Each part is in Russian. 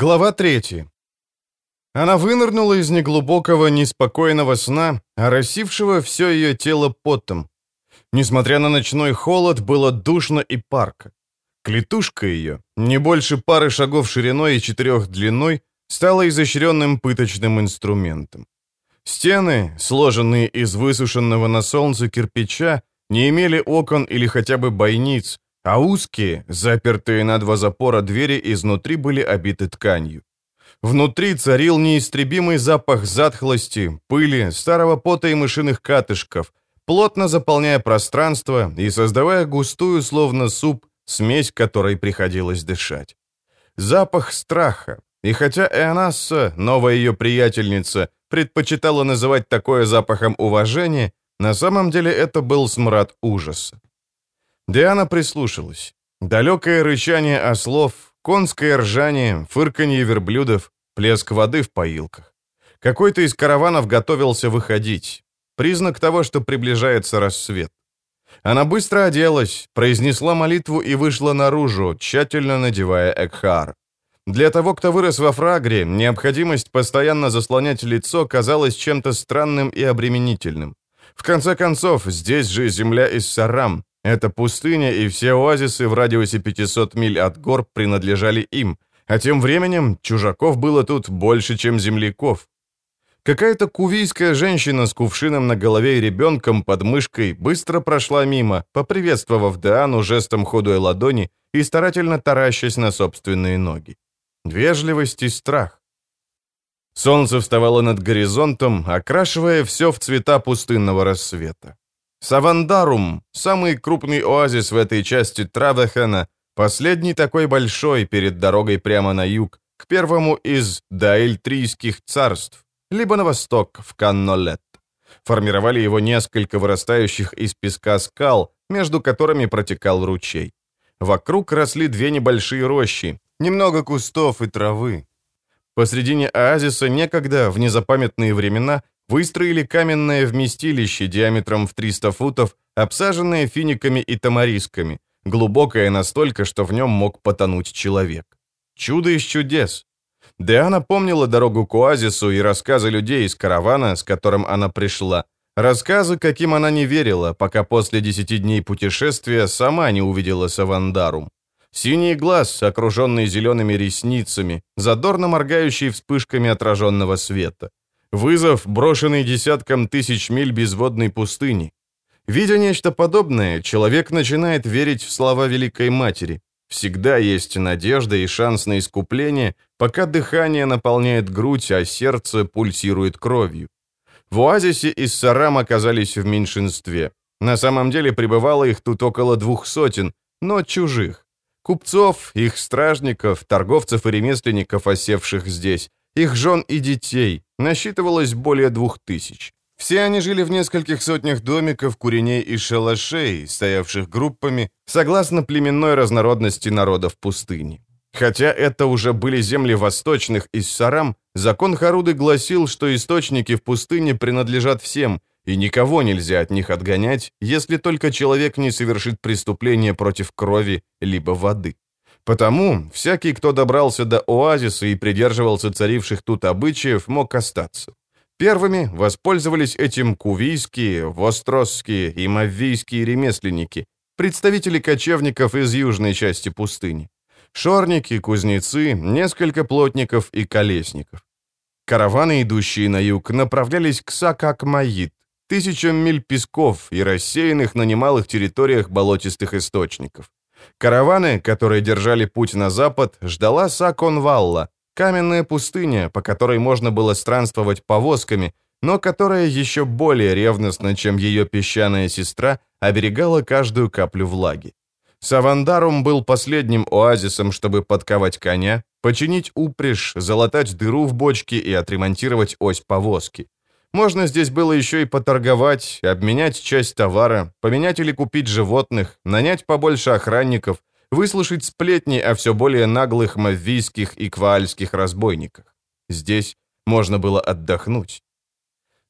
Глава 3. Она вынырнула из неглубокого, неспокойного сна, оросившего все ее тело потом. Несмотря на ночной холод, было душно и парко. Клетушка ее, не больше пары шагов шириной и четырех длиной, стала изощренным пыточным инструментом. Стены, сложенные из высушенного на солнце кирпича, не имели окон или хотя бы бойниц, а узкие, запертые на два запора двери изнутри были обиты тканью. Внутри царил неистребимый запах затхлости, пыли, старого пота и мышиных катышков, плотно заполняя пространство и создавая густую, словно суп, смесь которой приходилось дышать. Запах страха, и хотя Эонасса, новая ее приятельница, предпочитала называть такое запахом уважения, на самом деле это был смрад ужаса. Диана прислушалась. Далекое рычание ослов, конское ржание, фырканье верблюдов, плеск воды в поилках. Какой-то из караванов готовился выходить. Признак того, что приближается рассвет. Она быстро оделась, произнесла молитву и вышла наружу, тщательно надевая экхар. Для того, кто вырос во фрагре, необходимость постоянно заслонять лицо казалась чем-то странным и обременительным. В конце концов, здесь же земля из Сарам. Эта пустыня и все оазисы в радиусе 500 миль от гор принадлежали им, а тем временем чужаков было тут больше, чем земляков. Какая-то кувийская женщина с кувшином на голове и ребенком под мышкой быстро прошла мимо, поприветствовав Диану жестом ходуя ладони и старательно таращась на собственные ноги. Вежливость и страх. Солнце вставало над горизонтом, окрашивая все в цвета пустынного рассвета. Савандарум, самый крупный оазис в этой части Травехена, последний такой большой перед дорогой прямо на юг, к первому из даэльтрийских царств, либо на восток, в Каннолет. Формировали его несколько вырастающих из песка скал, между которыми протекал ручей. Вокруг росли две небольшие рощи, немного кустов и травы. Посредине оазиса некогда, в незапамятные времена, выстроили каменное вместилище диаметром в 300 футов, обсаженное финиками и тамарисками, глубокое настолько, что в нем мог потонуть человек. Чудо из чудес. Диана помнила дорогу к оазису и рассказы людей из каравана, с которым она пришла. Рассказы, каким она не верила, пока после десяти дней путешествия сама не увидела Савандарум. Синий глаз, окруженный зелеными ресницами, задорно моргающий вспышками отраженного света. Вызов, брошенный десяткам тысяч миль безводной пустыни. Видя нечто подобное, человек начинает верить в слова Великой Матери. Всегда есть надежда и шанс на искупление, пока дыхание наполняет грудь, а сердце пульсирует кровью. В оазисе из Сарам оказались в меньшинстве. На самом деле пребывало их тут около двух сотен, но чужих. Купцов, их стражников, торговцев и ремесленников, осевших здесь, их жен и детей, насчитывалось более двух тысяч. Все они жили в нескольких сотнях домиков, куреней и шалашей, стоявших группами, согласно племенной разнородности народов пустыни. Хотя это уже были земли восточных из Сарам, закон Харуды гласил, что источники в пустыне принадлежат всем, и никого нельзя от них отгонять, если только человек не совершит преступление против крови либо воды. Потому всякий, кто добрался до оазиса и придерживался царивших тут обычаев, мог остаться. Первыми воспользовались этим кувийские, востросские и маввийские ремесленники, представители кочевников из южной части пустыни. Шорники, кузнецы, несколько плотников и колесников. Караваны, идущие на юг, направлялись к Сакакмаид, тысячам миль песков и рассеянных на немалых территориях болотистых источников. Караваны, которые держали путь на запад, ждала Саконвалла, каменная пустыня, по которой можно было странствовать повозками, но которая еще более ревностно, чем ее песчаная сестра, оберегала каждую каплю влаги. Савандарум был последним оазисом, чтобы подковать коня, починить упряжь, залатать дыру в бочке и отремонтировать ось повозки. Можно здесь было еще и поторговать, обменять часть товара, поменять или купить животных, нанять побольше охранников, выслушать сплетни о все более наглых маввийских и кваальских разбойниках. Здесь можно было отдохнуть.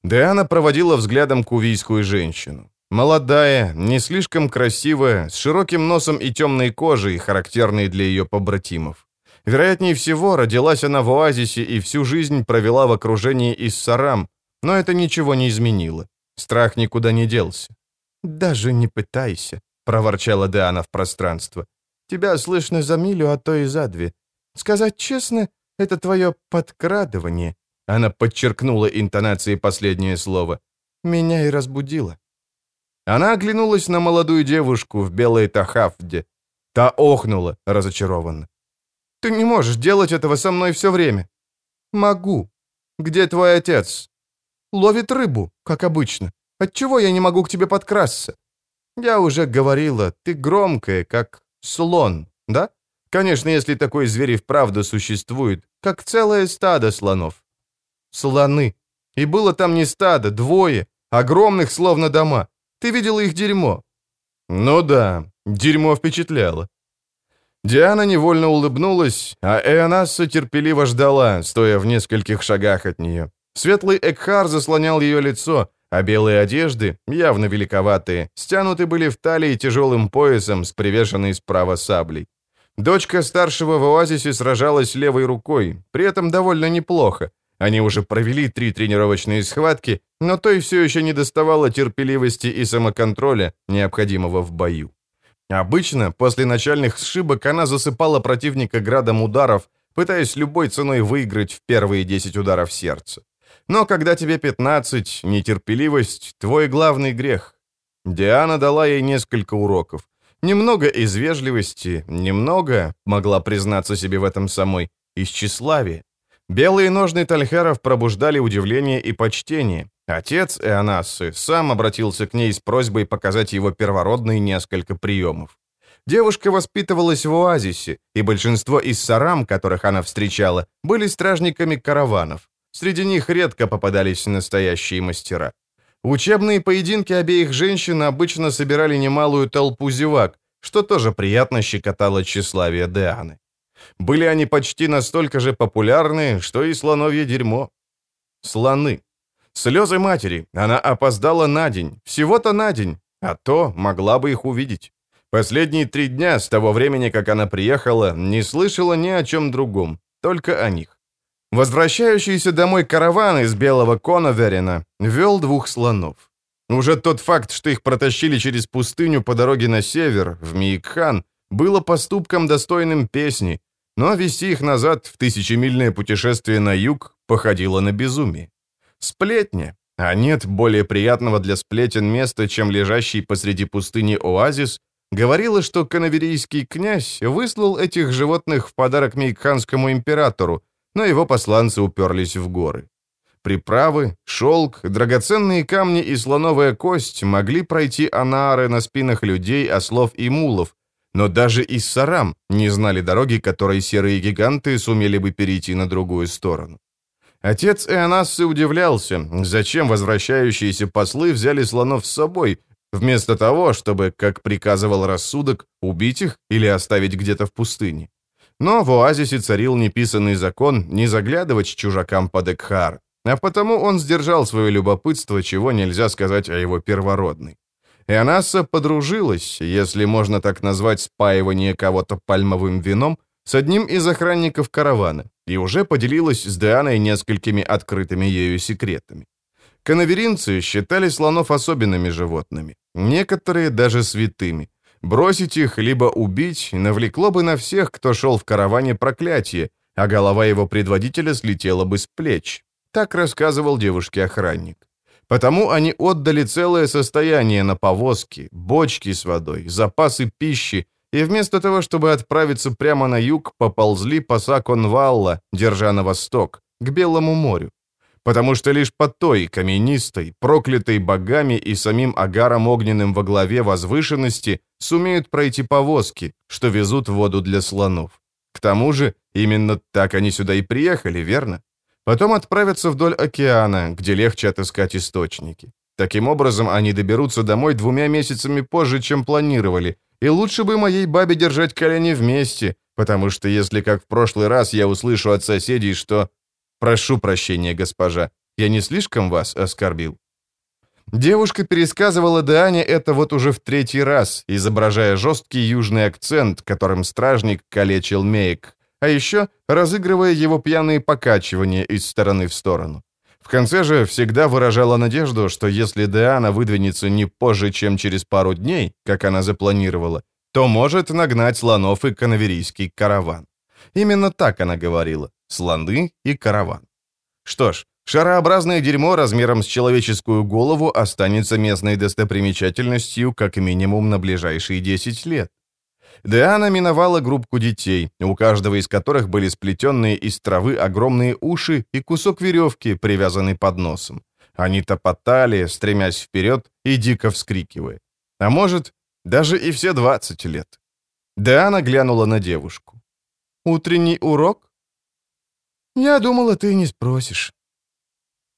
Диана проводила взглядом кувийскую женщину. Молодая, не слишком красивая, с широким носом и темной кожей, характерной для ее побратимов. Вероятнее всего, родилась она в оазисе и всю жизнь провела в окружении Иссарам, но это ничего не изменило. Страх никуда не делся. «Даже не пытайся», — проворчала Диана в пространство. «Тебя слышно за милю, а то и за две. Сказать честно, это твое подкрадывание». Она подчеркнула интонацией последнее слово. «Меня и разбудило». Она оглянулась на молодую девушку в белой тахафде. Та охнула разочарованно. «Ты не можешь делать этого со мной все время». «Могу. Где твой отец?» «Ловит рыбу, как обычно. Отчего я не могу к тебе подкрасться?» «Я уже говорила, ты громкая, как слон, да? Конечно, если такой зверь и вправду существует, как целое стадо слонов». «Слоны. И было там не стадо, двое, огромных, словно дома. Ты видела их дерьмо?» «Ну да, дерьмо впечатляло». Диана невольно улыбнулась, а Эонасса терпеливо ждала, стоя в нескольких шагах от нее. Светлый Экхар заслонял ее лицо, а белые одежды, явно великоватые, стянуты были в талии тяжелым поясом с привешенной справа саблей. Дочка старшего в оазисе сражалась левой рукой, при этом довольно неплохо. Они уже провели три тренировочные схватки, но той все еще не доставало терпеливости и самоконтроля, необходимого в бою. Обычно, после начальных сшибок, она засыпала противника градом ударов, пытаясь любой ценой выиграть в первые 10 ударов сердца. Но когда тебе 15, нетерпеливость — твой главный грех. Диана дала ей несколько уроков. Немного из вежливости, немного, могла признаться себе в этом самой, из тщеславия. Белые ножны Тальхаров пробуждали удивление и почтение. Отец Эонассы сам обратился к ней с просьбой показать его первородные несколько приемов. Девушка воспитывалась в оазисе, и большинство из сарам, которых она встречала, были стражниками караванов. Среди них редко попадались настоящие мастера. Учебные поединки обеих женщин обычно собирали немалую толпу зевак, что тоже приятно щекотало тщеславие Деаны. Были они почти настолько же популярны, что и слоновье дерьмо. Слоны. Слезы матери. Она опоздала на день. Всего-то на день. А то могла бы их увидеть. Последние три дня с того времени, как она приехала, не слышала ни о чем другом, только о них. Возвращающийся домой караван из Белого Коноверина вел двух слонов. Уже тот факт, что их протащили через пустыню по дороге на север, в Миикхан, было поступком достойным песни, но вести их назад в тысячемильное путешествие на юг походило на безумие. Сплетня, а нет более приятного для сплетен места, чем лежащий посреди пустыни оазис, говорила, что канаверийский князь выслал этих животных в подарок мейкханскому императору, но его посланцы уперлись в горы. Приправы, шелк, драгоценные камни и слоновая кость могли пройти анары на спинах людей, ослов и мулов, но даже и сарам не знали дороги, которой серые гиганты сумели бы перейти на другую сторону. Отец Эонассы удивлялся, зачем возвращающиеся послы взяли слонов с собой, вместо того, чтобы, как приказывал рассудок, убить их или оставить где-то в пустыне. Но в оазисе царил неписанный закон не заглядывать чужакам под Экхар, а потому он сдержал свое любопытство, чего нельзя сказать о его первородной. Ионасса подружилась, если можно так назвать спаивание кого-то пальмовым вином, с одним из охранников каравана и уже поделилась с Дианой несколькими открытыми ею секретами. Канаверинцы считали слонов особенными животными, некоторые даже святыми. Бросить их, либо убить, навлекло бы на всех, кто шел в караване проклятие, а голова его предводителя слетела бы с плеч. Так рассказывал девушке охранник. Потому они отдали целое состояние на повозки, бочки с водой, запасы пищи, и вместо того, чтобы отправиться прямо на юг, поползли по Саконвалла, держа на восток, к Белому морю. Потому что лишь по той каменистой, проклятой богами и самим Агаром Огненным во главе возвышенности сумеют пройти повозки, что везут воду для слонов. К тому же, именно так они сюда и приехали, верно? Потом отправятся вдоль океана, где легче отыскать источники. Таким образом, они доберутся домой двумя месяцами позже, чем планировали, и лучше бы моей бабе держать колени вместе, потому что если, как в прошлый раз, я услышу от соседей, что... Прошу прощения, госпожа, я не слишком вас оскорбил?» Девушка пересказывала Диане это вот уже в третий раз, изображая жесткий южный акцент, которым стражник калечил Мейк, а еще разыгрывая его пьяные покачивания из стороны в сторону. В конце же всегда выражала надежду, что если Диана выдвинется не позже, чем через пару дней, как она запланировала, то может нагнать слонов и канаверийский караван. Именно так она говорила – слоны и караван. Что ж, шарообразное дерьмо размером с человеческую голову останется местной достопримечательностью как минимум на ближайшие 10 лет. Диана миновала группку детей, у каждого из которых были сплетенные из травы огромные уши и кусок веревки, привязанный под носом. Они топотали, стремясь вперед и дико вскрикивая. А может, даже и все 20 лет. Диана глянула на девушку. «Утренний урок?» «Я думала, ты не спросишь».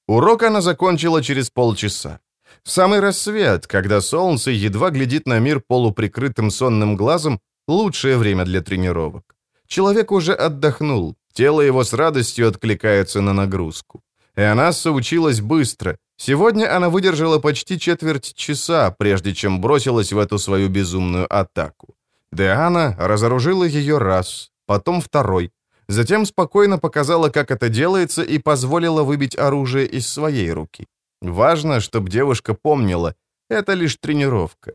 Урок она закончила через полчаса. В самый рассвет, когда солнце едва глядит на мир полуприкрытым сонным глазом, Лучшее время для тренировок. Человек уже отдохнул, тело его с радостью откликается на нагрузку. Эонасса училась быстро. Сегодня она выдержала почти четверть часа, прежде чем бросилась в эту свою безумную атаку. Диана разоружила ее раз, потом второй. Затем спокойно показала, как это делается, и позволила выбить оружие из своей руки. Важно, чтобы девушка помнила, это лишь тренировка.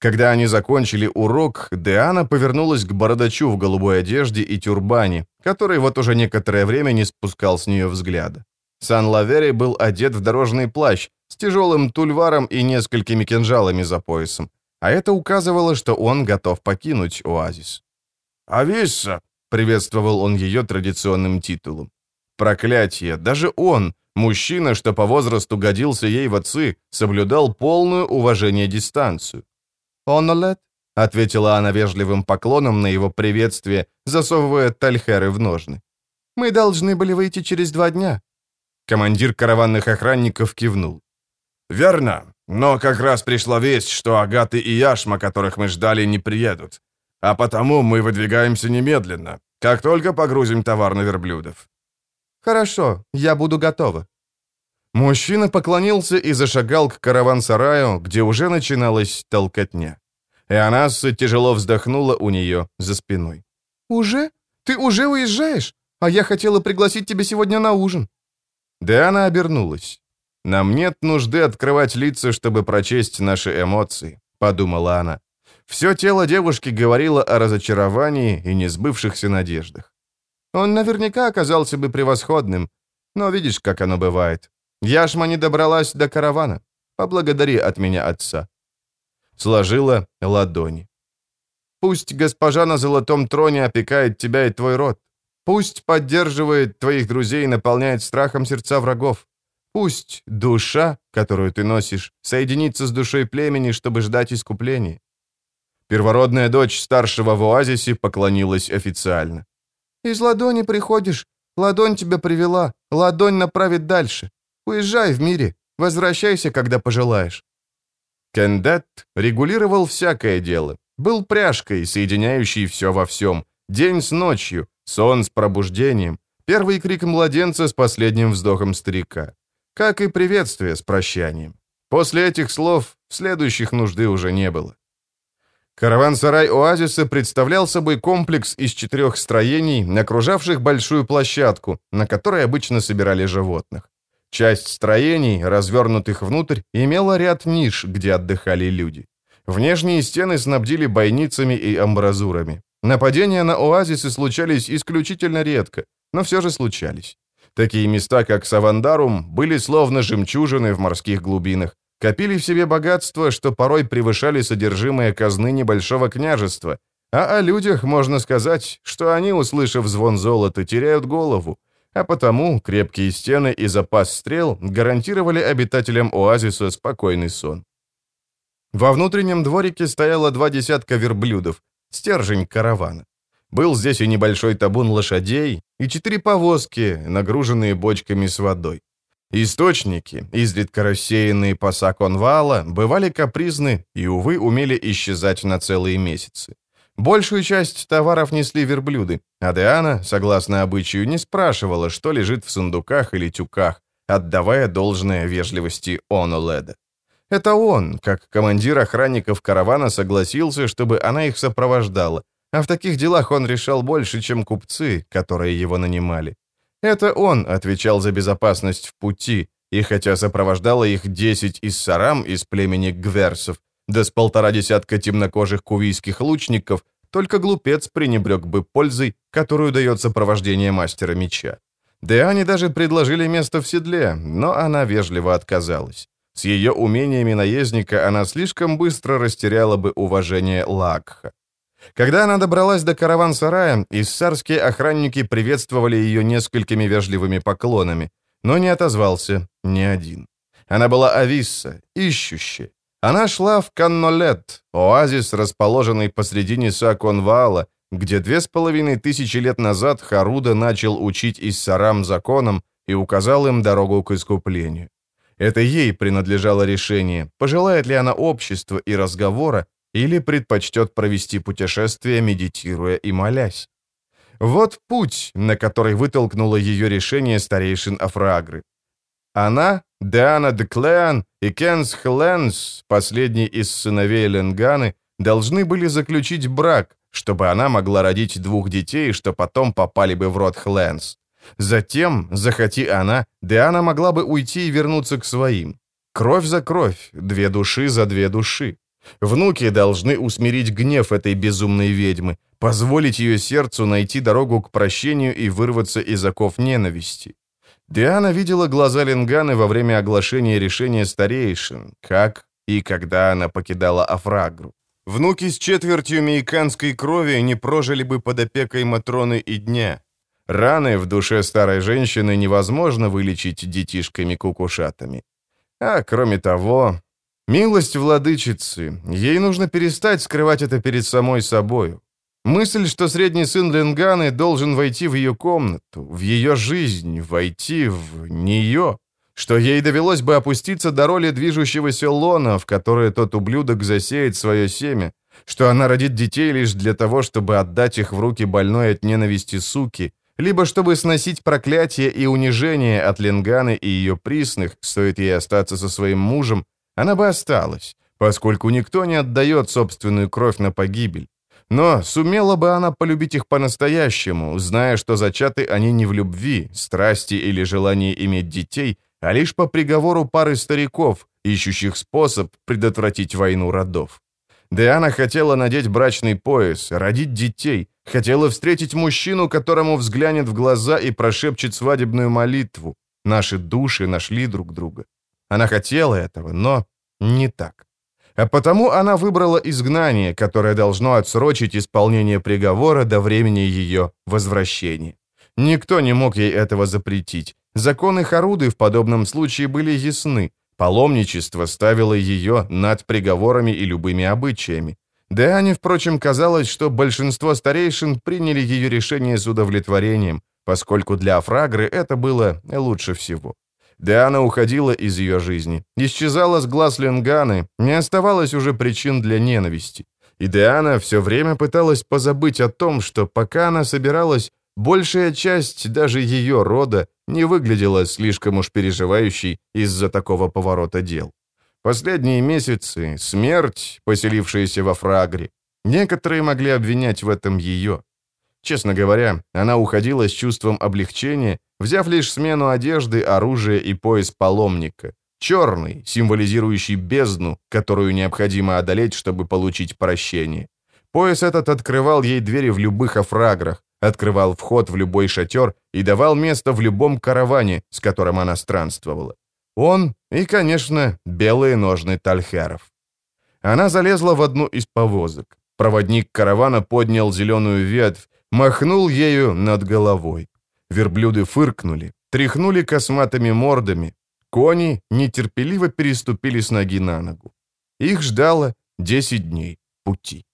Когда они закончили урок, Диана повернулась к бородачу в голубой одежде и тюрбане, который вот уже некоторое время не спускал с нее взгляда. Сан-Лавери был одет в дорожный плащ с тяжелым тульваром и несколькими кинжалами за поясом, а это указывало, что он готов покинуть оазис. «Ависса!» — приветствовал он ее традиционным титулом. Проклятие! Даже он, мужчина, что по возрасту годился ей в отцы, соблюдал полное уважение дистанцию. «Онолет», — ответила она вежливым поклоном на его приветствие, засовывая тальхеры в ножны. «Мы должны были выйти через два дня». Командир караванных охранников кивнул. «Верно, но как раз пришла весть, что Агаты и Яшма, которых мы ждали, не приедут. А потому мы выдвигаемся немедленно, как только погрузим товар на верблюдов». «Хорошо, я буду готова». Мужчина поклонился и зашагал к караван-сараю, где уже начиналась толкотня. Эонасса тяжело вздохнула у нее за спиной. «Уже? Ты уже уезжаешь? А я хотела пригласить тебя сегодня на ужин». Диана обернулась. «Нам нет нужды открывать лица, чтобы прочесть наши эмоции», — подумала она. Все тело девушки говорило о разочаровании и несбывшихся надеждах. Он наверняка оказался бы превосходным, но видишь, как оно бывает. Яшма не добралась до каравана. Поблагодари от меня отца». Сложила ладони. «Пусть госпожа на золотом троне опекает тебя и твой род. Пусть поддерживает твоих друзей и наполняет страхом сердца врагов. Пусть душа, которую ты носишь, соединится с душой племени, чтобы ждать искупления». Первородная дочь старшего в оазисе поклонилась официально. «Из ладони приходишь, ладонь тебя привела, ладонь направит дальше. Уезжай в мире, возвращайся, когда пожелаешь». Кендет регулировал всякое дело, был пряжкой, соединяющей все во всем, день с ночью, сон с пробуждением, первый крик младенца с последним вздохом старика, как и приветствие с прощанием. После этих слов следующих нужды уже не было. Караван-сарай оазиса представлял собой комплекс из четырех строений, окружавших большую площадку, на которой обычно собирали животных. Часть строений, развернутых внутрь, имела ряд ниш, где отдыхали люди. Внешние стены снабдили бойницами и амбразурами. Нападения на оазисы случались исключительно редко, но все же случались. Такие места, как Савандарум, были словно жемчужины в морских глубинах, копили в себе богатства, что порой превышали содержимое казны небольшого княжества, а о людях можно сказать, что они, услышав звон золота, теряют голову, а потому крепкие стены и запас стрел гарантировали обитателям оазиса спокойный сон. Во внутреннем дворике стояло два десятка верблюдов, стержень каравана. Был здесь и небольшой табун лошадей, и четыре повозки, нагруженные бочками с водой. Источники, изредка рассеянные по Саконвала, бывали капризны и, увы, умели исчезать на целые месяцы. Большую часть товаров несли верблюды, а Диана, согласно обычаю, не спрашивала, что лежит в сундуках или тюках, отдавая должное вежливости Оноледа. Это он, как командир охранников каравана, согласился, чтобы она их сопровождала, а в таких делах он решал больше, чем купцы, которые его нанимали. Это он отвечал за безопасность в пути, и хотя сопровождало их десять иссарам из племени гверсов, да с полтора десятка темнокожих кувийских лучников, только глупец пренебрег бы пользой, которую дает сопровождение мастера меча. Деане даже предложили место в седле, но она вежливо отказалась. С ее умениями наездника она слишком быстро растеряла бы уважение Лакха. Когда она добралась до караван-сарая, иссарские охранники приветствовали ее несколькими вежливыми поклонами, но не отозвался ни один. Она была Ависса, ищущая. Она шла в Каннолет, оазис, расположенный посредине Саконвала, где две с половиной тысячи лет назад Харуда начал учить иссарам законам и указал им дорогу к искуплению. Это ей принадлежало решение, пожелает ли она общества и разговора, или предпочтет провести путешествие, медитируя и молясь. Вот путь, на который вытолкнуло ее решение старейшин Афрагры. Она, Диана де Клеан и Кенс Хленс, последний из сыновей Ленганы, должны были заключить брак, чтобы она могла родить двух детей, что потом попали бы в род Хленс. Затем, захоти она, Диана могла бы уйти и вернуться к своим. Кровь за кровь, две души за две души. Внуки должны усмирить гнев этой безумной ведьмы, позволить ее сердцу найти дорогу к прощению и вырваться из оков ненависти. Диана видела глаза Ленганы во время оглашения решения старейшин, как и когда она покидала Афрагру. Внуки с четвертью мейканской крови не прожили бы под опекой Матроны и дня. Раны в душе старой женщины невозможно вылечить детишками-кукушатами. А кроме того, милость владычицы, ей нужно перестать скрывать это перед самой собою. Мысль, что средний сын Ленганы должен войти в ее комнату, в ее жизнь, войти в нее, что ей довелось бы опуститься до роли движущегося лона, в которое тот ублюдок засеет свое семя, что она родит детей лишь для того, чтобы отдать их в руки больной от ненависти суки, либо чтобы сносить проклятие и унижение от Ленганы и ее присных, стоит ей остаться со своим мужем, она бы осталась, поскольку никто не отдает собственную кровь на погибель. Но сумела бы она полюбить их по-настоящему, зная, что зачаты они не в любви, страсти или желании иметь детей, а лишь по приговору пары стариков, ищущих способ предотвратить войну родов. Диана хотела надеть брачный пояс, родить детей, хотела встретить мужчину, которому взглянет в глаза и прошепчет свадебную молитву. Наши души нашли друг друга. Она хотела этого, но не так. А потому она выбрала изгнание, которое должно отсрочить исполнение приговора до времени ее возвращения. Никто не мог ей этого запретить. Законы Харуды в подобном случае были ясны. Паломничество ставило ее над приговорами и любыми обычаями. Диане, впрочем, казалось, что большинство старейшин приняли ее решение с удовлетворением, поскольку для Афрагры это было лучше всего. Диана уходила из ее жизни, исчезала с глаз Ленганы, не оставалось уже причин для ненависти. И Диана все время пыталась позабыть о том, что пока она собиралась, большая часть даже ее рода не выглядела слишком уж переживающей из-за такого поворота дел. Последние месяцы, смерть, поселившаяся во Фрагре, некоторые могли обвинять в этом ее. Честно говоря, она уходила с чувством облегчения, взяв лишь смену одежды, оружия и пояс паломника. Черный, символизирующий бездну, которую необходимо одолеть, чтобы получить прощение. Пояс этот открывал ей двери в любых афраграх, открывал вход в любой шатер и давал место в любом караване, с которым она странствовала. Он и, конечно, белые ножны тальхеров. Она залезла в одну из повозок. Проводник каравана поднял зеленую ветвь, махнул ею над головой. Верблюды фыркнули, тряхнули косматыми мордами. Кони нетерпеливо переступили с ноги на ногу. Их ждало 10 дней пути.